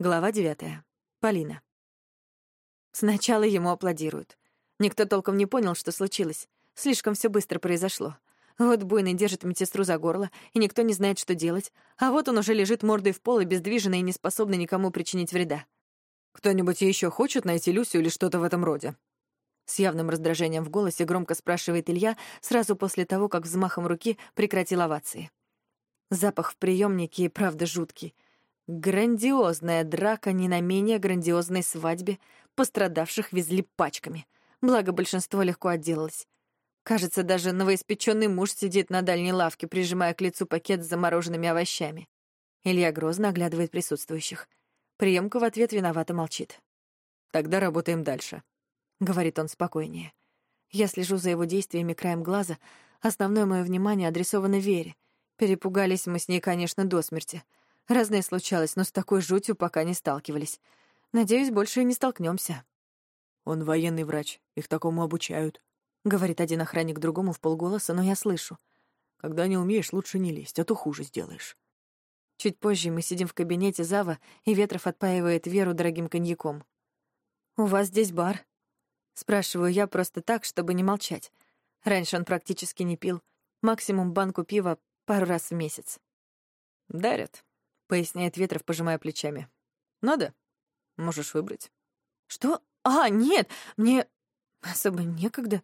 Глава девятая. Полина. Сначала ему аплодируют. Никто толком не понял, что случилось. Слишком все быстро произошло. Вот буйный держит медсестру за горло, и никто не знает, что делать. А вот он уже лежит мордой в пол и бездвижный и не способный никому причинить вреда. «Кто-нибудь еще хочет найти Люсю или что-то в этом роде?» С явным раздражением в голосе громко спрашивает Илья сразу после того, как взмахом руки прекратил овации. Запах в приемнике и правда жуткий. Грандиозная драка не на менее грандиозной свадьбе. Пострадавших везли пачками. Благо, большинство легко отделалось. Кажется, даже новоиспеченный муж сидит на дальней лавке, прижимая к лицу пакет с замороженными овощами. Илья грозно оглядывает присутствующих. Приемка в ответ виновато молчит. «Тогда работаем дальше», — говорит он спокойнее. Я слежу за его действиями краем глаза. Основное мое внимание адресовано Вере. Перепугались мы с ней, конечно, до смерти — Разное случалось, но с такой жутью пока не сталкивались. Надеюсь, больше и не столкнемся. Он военный врач, их такому обучают. Говорит один охранник другому в полголоса, но я слышу. Когда не умеешь, лучше не лезть, а то хуже сделаешь. Чуть позже мы сидим в кабинете Зава, и Ветров отпаивает Веру дорогим коньяком. «У вас здесь бар?» Спрашиваю я просто так, чтобы не молчать. Раньше он практически не пил. Максимум банку пива пару раз в месяц. «Дарят», — поясняет Ветров, пожимая плечами. «Надо? Можешь выбрать». «Что? А, нет, мне особо некогда».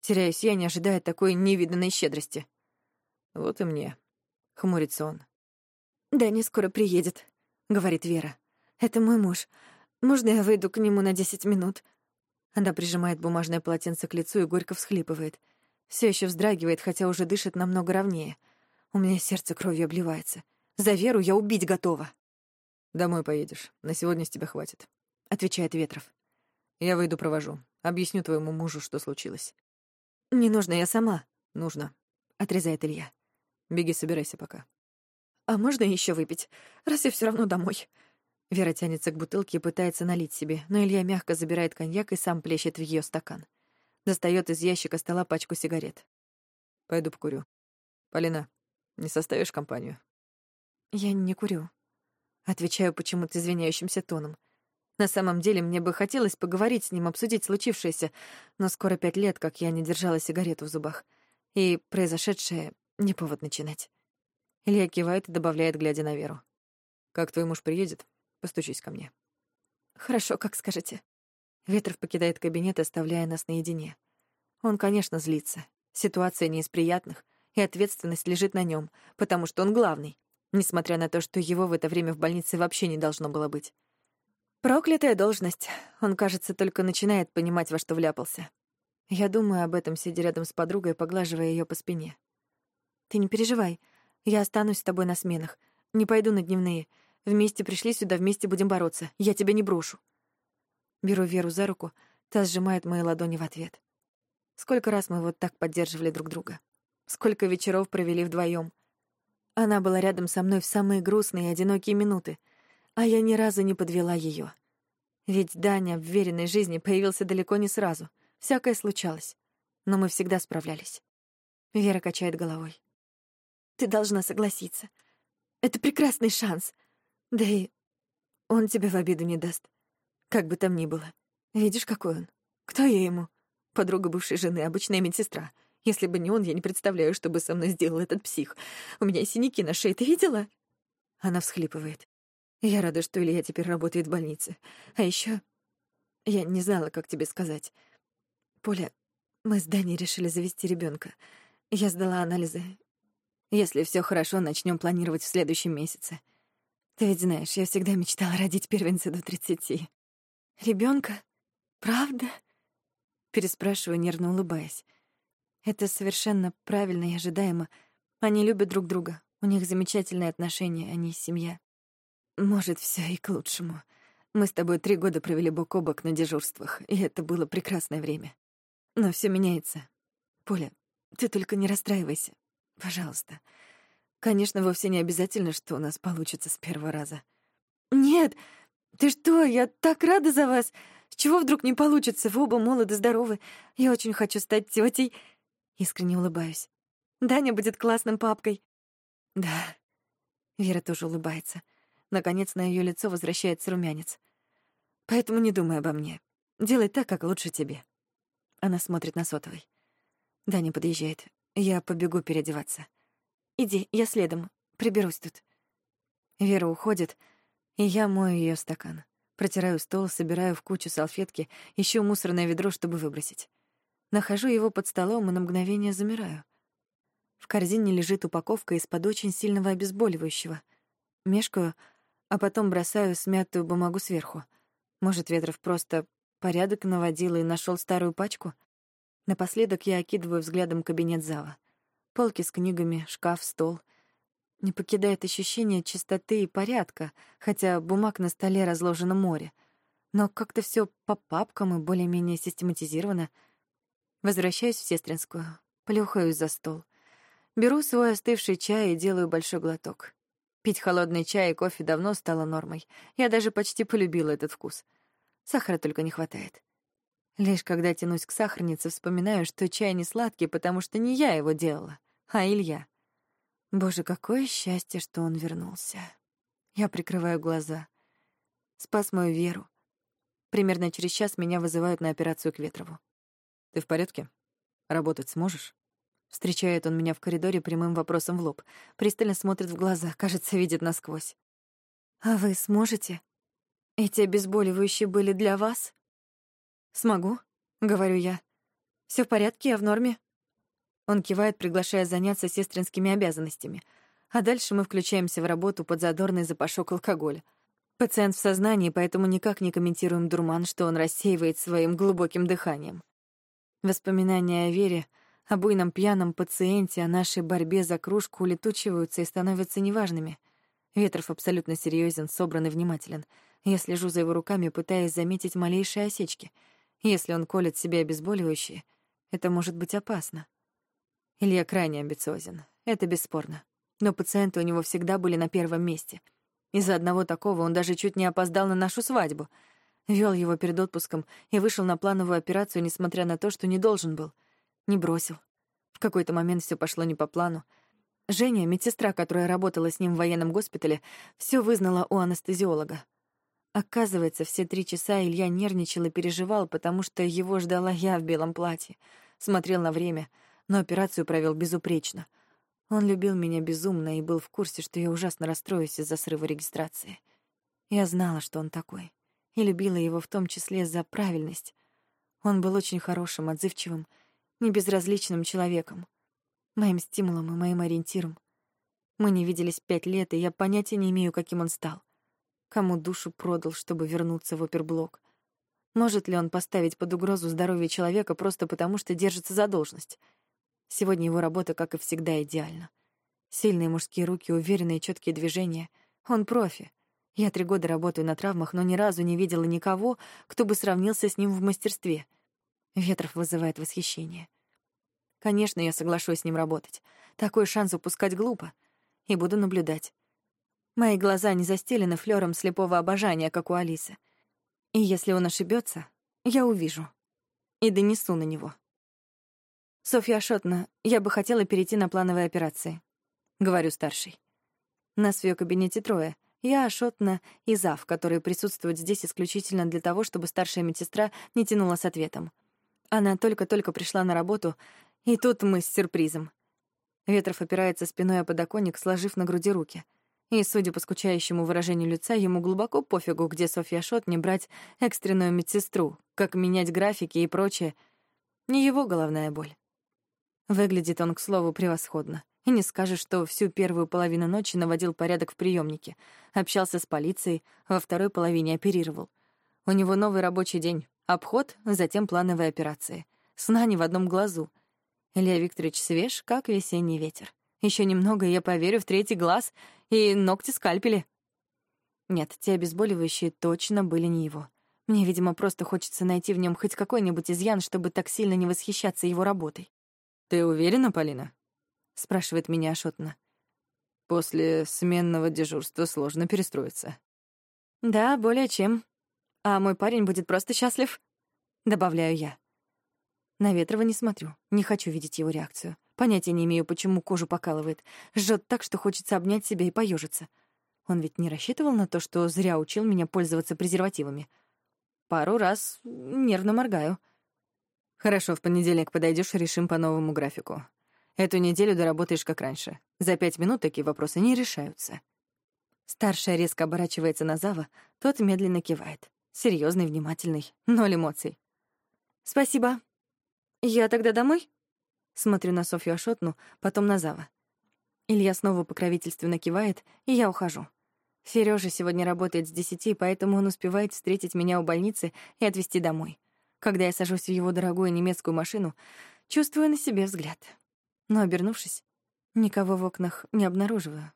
Теряюсь я, не ожидая такой невиданной щедрости. «Вот и мне», — хмурится он. «Да не скоро приедет», — говорит Вера. «Это мой муж. Можно я выйду к нему на десять минут?» Она прижимает бумажное полотенце к лицу и горько всхлипывает. Все еще вздрагивает, хотя уже дышит намного ровнее. У меня сердце кровью обливается. За Веру я убить готова. «Домой поедешь. На сегодня с тебя хватит», — отвечает Ветров. «Я выйду провожу. Объясню твоему мужу, что случилось». «Не нужно, я сама». «Нужно», — отрезает Илья. «Беги, собирайся пока». «А можно еще выпить? Раз я все равно домой». Вера тянется к бутылке и пытается налить себе, но Илья мягко забирает коньяк и сам плещет в ее стакан. Достает из ящика стола пачку сигарет. «Пойду покурю. Полина, не составишь компанию?» «Я не курю», — отвечаю почему-то извиняющимся тоном. На самом деле мне бы хотелось поговорить с ним, обсудить случившееся, но скоро пять лет, как я не держала сигарету в зубах. И произошедшее — не повод начинать. Илья кивает и добавляет, глядя на Веру. «Как твой муж приедет, постучись ко мне». «Хорошо, как скажете». Ветров покидает кабинет, оставляя нас наедине. Он, конечно, злится. Ситуация не из приятных, и ответственность лежит на нем, потому что он главный несмотря на то, что его в это время в больнице вообще не должно было быть. Проклятая должность. Он, кажется, только начинает понимать, во что вляпался. Я думаю об этом, сидя рядом с подругой, поглаживая ее по спине. «Ты не переживай. Я останусь с тобой на сменах. Не пойду на дневные. Вместе пришли сюда, вместе будем бороться. Я тебя не брошу». Беру Веру за руку, та сжимает мои ладони в ответ. Сколько раз мы вот так поддерживали друг друга. Сколько вечеров провели вдвоем. Она была рядом со мной в самые грустные и одинокие минуты, а я ни разу не подвела ее. Ведь Даня в веренной жизни появился далеко не сразу. Всякое случалось. Но мы всегда справлялись. Вера качает головой. Ты должна согласиться. Это прекрасный шанс. Да и он тебе в обиду не даст. Как бы там ни было. Видишь, какой он? Кто я ему? Подруга бывшей жены, обычная медсестра — если бы не он, я не представляю, что бы со мной сделал этот псих. У меня синяки на шее, ты видела?» Она всхлипывает. Я рада, что Илья теперь работает в больнице. А еще я не знала, как тебе сказать. Поля, мы с Даней решили завести ребенка. Я сдала анализы. Если все хорошо, начнем планировать в следующем месяце. Ты ведь знаешь, я всегда мечтала родить первенца до тридцати. Ребенка? Правда? Переспрашиваю, нервно улыбаясь. Это совершенно правильно и ожидаемо. Они любят друг друга. У них замечательные отношения, они семья. Может, все и к лучшему. Мы с тобой три года провели бок о бок на дежурствах, и это было прекрасное время. Но все меняется. Поля, ты только не расстраивайся. Пожалуйста. Конечно, вовсе не обязательно, что у нас получится с первого раза. Нет, ты что, я так рада за вас. С чего вдруг не получится? Вы оба молоды, здоровы. Я очень хочу стать тетей. Искренне улыбаюсь. Даня будет классным папкой. Да. Вера тоже улыбается. Наконец на ее лицо возвращается румянец. Поэтому не думай обо мне. Делай так, как лучше тебе. Она смотрит на сотовый. Даня подъезжает. Я побегу переодеваться. Иди, я следом. Приберусь тут. Вера уходит, и я мою ее стакан. Протираю стол, собираю в кучу салфетки, ищу мусорное ведро, чтобы выбросить. Нахожу его под столом и на мгновение замираю. В корзине лежит упаковка из-под очень сильного обезболивающего. Мешкаю, а потом бросаю смятую бумагу сверху. Может, Ветров просто порядок наводил и нашел старую пачку? Напоследок я окидываю взглядом кабинет зала. Полки с книгами, шкаф, стол. Не покидает ощущение чистоты и порядка, хотя бумаг на столе разложено море. Но как-то все по папкам и более-менее систематизировано — Возвращаюсь в сестринскую, плюхаюсь за стол. Беру свой остывший чай и делаю большой глоток. Пить холодный чай и кофе давно стало нормой. Я даже почти полюбила этот вкус. Сахара только не хватает. Лишь когда тянусь к сахарнице, вспоминаю, что чай не сладкий, потому что не я его делала, а Илья. Боже, какое счастье, что он вернулся. Я прикрываю глаза. Спас мою веру. Примерно через час меня вызывают на операцию к Ветрову. Ты в порядке? Работать сможешь? Встречает он меня в коридоре прямым вопросом в лоб. Пристально смотрит в глаза, кажется, видит насквозь. «А вы сможете? Эти обезболивающие были для вас?» «Смогу», — говорю я. Все в порядке, я в норме». Он кивает, приглашая заняться сестринскими обязанностями. А дальше мы включаемся в работу под задорный запашок алкоголя. Пациент в сознании, поэтому никак не комментируем дурман, что он рассеивает своим глубоким дыханием. Воспоминания о Вере, о буйном пьяном пациенте, о нашей борьбе за кружку улетучиваются и становятся неважными. Ветров абсолютно серьезен, собран и внимателен. Я слежу за его руками, пытаясь заметить малейшие осечки. Если он колет себе обезболивающие, это может быть опасно. Илья крайне амбициозен, это бесспорно. Но пациенты у него всегда были на первом месте. Из-за одного такого он даже чуть не опоздал на нашу свадьбу — Вел его перед отпуском и вышел на плановую операцию, несмотря на то, что не должен был. Не бросил. В какой-то момент все пошло не по плану. Женя, медсестра, которая работала с ним в военном госпитале, все вызнала у анестезиолога. Оказывается, все три часа Илья нервничал и переживал, потому что его ждала я в белом платье. Смотрел на время, но операцию провел безупречно. Он любил меня безумно и был в курсе, что я ужасно расстроюсь из-за срыва регистрации. Я знала, что он такой и любила его в том числе за правильность. Он был очень хорошим, отзывчивым, небезразличным человеком, моим стимулом и моим ориентиром. Мы не виделись пять лет, и я понятия не имею, каким он стал. Кому душу продал, чтобы вернуться в оперблок. Может ли он поставить под угрозу здоровье человека просто потому, что держится за должность? Сегодня его работа, как и всегда, идеальна. Сильные мужские руки, уверенные четкие движения. Он профи. Я три года работаю на травмах, но ни разу не видела никого, кто бы сравнился с ним в мастерстве. Ветров вызывает восхищение. Конечно, я соглашусь с ним работать. Такой шанс упускать глупо. И буду наблюдать. Мои глаза не застелены флером слепого обожания, как у Алисы. И если он ошибется, я увижу. И донесу на него. «Софья Ашотна, я бы хотела перейти на плановые операции», — говорю старший. Нас в ее кабинете трое — я, Ашотна и Зав, которые присутствуют здесь исключительно для того, чтобы старшая медсестра не тянула с ответом. Она только-только пришла на работу, и тут мы с сюрпризом. Ветров опирается спиной о подоконник, сложив на груди руки. И, судя по скучающему выражению лица, ему глубоко пофигу, где Софья Шот не брать экстренную медсестру, как менять графики и прочее. Не его головная боль. Выглядит он, к слову, превосходно. И не скажешь, что всю первую половину ночи наводил порядок в приемнике, общался с полицией, во второй половине оперировал. У него новый рабочий день, обход, затем плановые операции. Сна не в одном глазу. Илья Викторович свеж, как весенний ветер. Еще немного, я поверю в третий глаз и ногти скальпели. Нет, те обезболивающие точно были не его. Мне, видимо, просто хочется найти в нем хоть какой-нибудь изъян, чтобы так сильно не восхищаться его работой. «Ты уверена, Полина?» — спрашивает меня Ашотна. «После сменного дежурства сложно перестроиться». «Да, более чем. А мой парень будет просто счастлив», — добавляю я. На Ветрова не смотрю, не хочу видеть его реакцию. Понятия не имею, почему кожу покалывает. Жжет так, что хочется обнять себя и поежиться. Он ведь не рассчитывал на то, что зря учил меня пользоваться презервативами. Пару раз нервно моргаю. Хорошо, в понедельник подойдешь решим по новому графику. Эту неделю доработаешь как раньше. За пять минут такие вопросы не решаются. Старшая резко оборачивается на Зава, тот медленно кивает. Серьезный, внимательный, ноль эмоций. «Спасибо. Я тогда домой?» Смотрю на Софью Ашотну, потом на Зава. Илья снова покровительственно кивает, и я ухожу. Сережа сегодня работает с десяти, поэтому он успевает встретить меня у больницы и отвезти домой. Когда я сажусь в его дорогую немецкую машину, чувствую на себе взгляд. Но, обернувшись, никого в окнах не обнаруживаю.